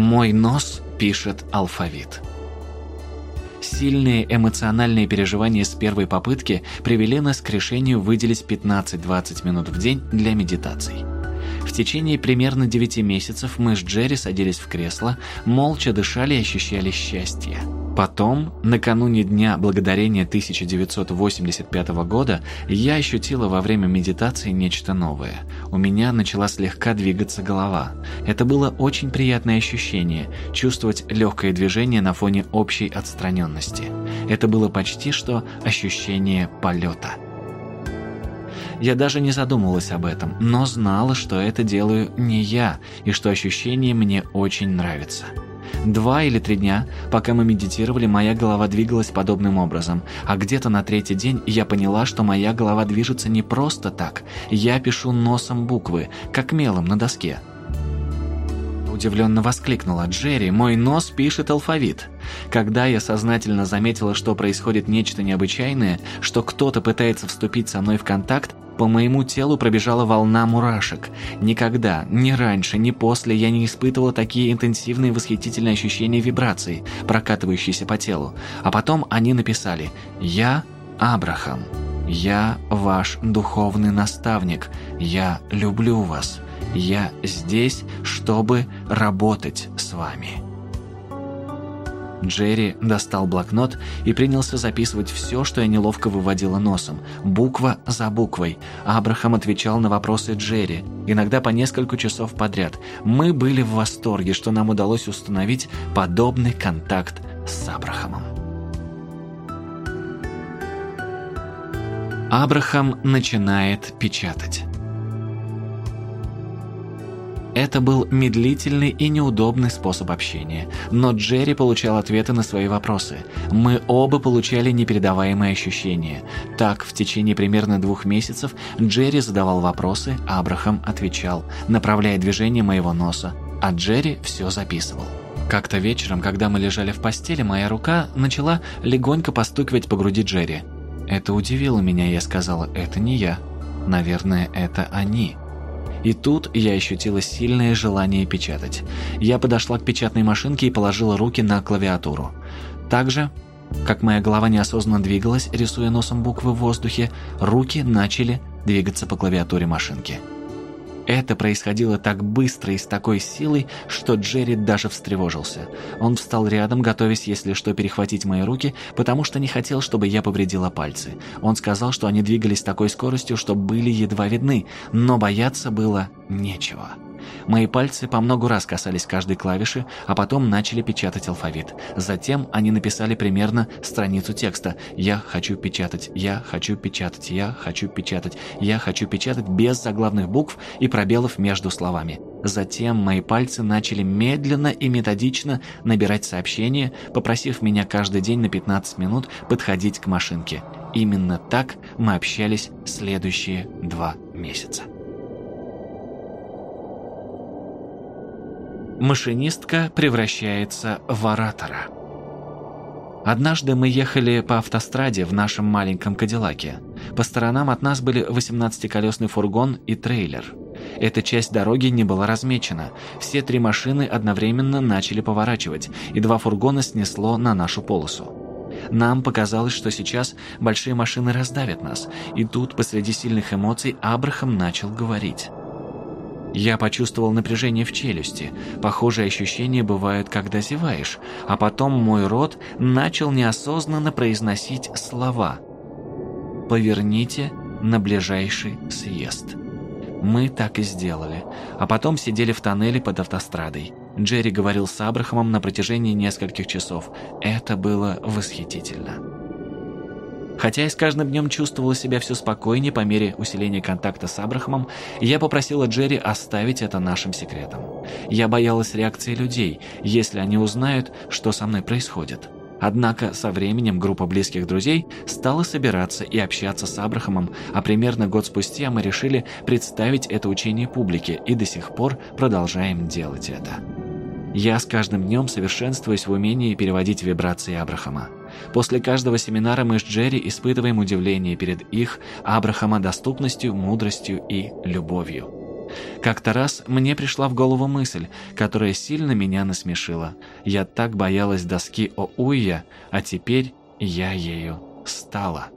Мой нос пишет алфавит. Сильные эмоциональные переживания с первой попытки привели нас к решению выделить 15-20 минут в день для медитаций. В течение примерно 9 месяцев мы с Джерри садились в кресло, молча дышали и ощущали счастье. Потом, накануне Дня Благодарения 1985 года, я ощутила во время медитации нечто новое. У меня начала слегка двигаться голова. Это было очень приятное ощущение – чувствовать легкое движение на фоне общей отстраненности. Это было почти что ощущение полета. Я даже не задумывалась об этом, но знала, что это делаю не я, и что ощущение мне очень нравится. Два или три дня, пока мы медитировали, моя голова двигалась подобным образом. А где-то на третий день я поняла, что моя голова движется не просто так. Я пишу носом буквы, как мелом на доске. Удивленно воскликнула Джерри, мой нос пишет алфавит. Когда я сознательно заметила, что происходит нечто необычайное, что кто-то пытается вступить со мной в контакт, по моему телу пробежала волна мурашек. Никогда, ни раньше, ни после я не испытывала такие интенсивные восхитительные ощущения вибраций, прокатывающиеся по телу. А потом они написали «Я Абрахам». «Я ваш духовный наставник. Я люблю вас. Я здесь, чтобы работать с вами». Джерри достал блокнот и принялся записывать все, что я неловко выводила носом, буква за буквой. Абрахам отвечал на вопросы Джерри, иногда по несколько часов подряд. Мы были в восторге, что нам удалось установить подобный контакт с Абрахамом. Абрахам начинает печатать. Это был медлительный и неудобный способ общения, но Джерри получал ответы на свои вопросы. Мы оба получали непередаваемые ощущения. Так, в течение примерно двух месяцев Джерри задавал вопросы, а Абрахам отвечал, направляя движение моего носа, а Джерри все записывал. Как-то вечером, когда мы лежали в постели, моя рука начала легонько постукивать по груди Джерри. Это удивило меня, я сказала, это не я. Наверное, это они. И тут я ощутила сильное желание печатать. Я подошла к печатной машинке и положила руки на клавиатуру. Также, как моя голова неосознанно двигалась, рисуя носом буквы в воздухе, руки начали двигаться по клавиатуре машинки. Это происходило так быстро и с такой силой, что Джерри даже встревожился. Он встал рядом, готовясь, если что, перехватить мои руки, потому что не хотел, чтобы я повредила пальцы. Он сказал, что они двигались с такой скоростью, что были едва видны, но бояться было нечего. Мои пальцы по много раз касались каждой клавиши, а потом начали печатать алфавит. Затем они написали примерно страницу текста «Я хочу печатать», «Я хочу печатать», «Я хочу печатать», «Я хочу печатать» без заглавных букв и пробелов между словами. Затем мои пальцы начали медленно и методично набирать сообщения, попросив меня каждый день на 15 минут подходить к машинке. Именно так мы общались следующие два месяца. Машинистка превращается в оратора. Однажды мы ехали по автостраде в нашем маленьком Кадиллаке. По сторонам от нас были 18-колесный фургон и трейлер. Эта часть дороги не была размечена. Все три машины одновременно начали поворачивать, и два фургона снесло на нашу полосу. Нам показалось, что сейчас большие машины раздавят нас, и тут посреди сильных эмоций Абрахам начал говорить. Я почувствовал напряжение в челюсти. Похожие ощущения бывают, когда зеваешь. А потом мой рот начал неосознанно произносить слова. «Поверните на ближайший съезд». Мы так и сделали. А потом сидели в тоннеле под автострадой. Джерри говорил с Абрахамом на протяжении нескольких часов. Это было восхитительно. Хотя я с каждым днем чувствовала себя все спокойнее по мере усиления контакта с Абрахамом, я попросила Джерри оставить это нашим секретом. Я боялась реакции людей, если они узнают, что со мной происходит. Однако со временем группа близких друзей стала собираться и общаться с Абрахамом, а примерно год спустя мы решили представить это учение публике и до сих пор продолжаем делать это. Я с каждым днем совершенствуюсь в умении переводить вибрации Абрахама. После каждого семинара мы с Джерри испытываем удивление перед их Абрахама доступностью, мудростью и любовью. Как-то раз мне пришла в голову мысль, которая сильно меня насмешила. Я так боялась доски о Уйя, а теперь я ею стала.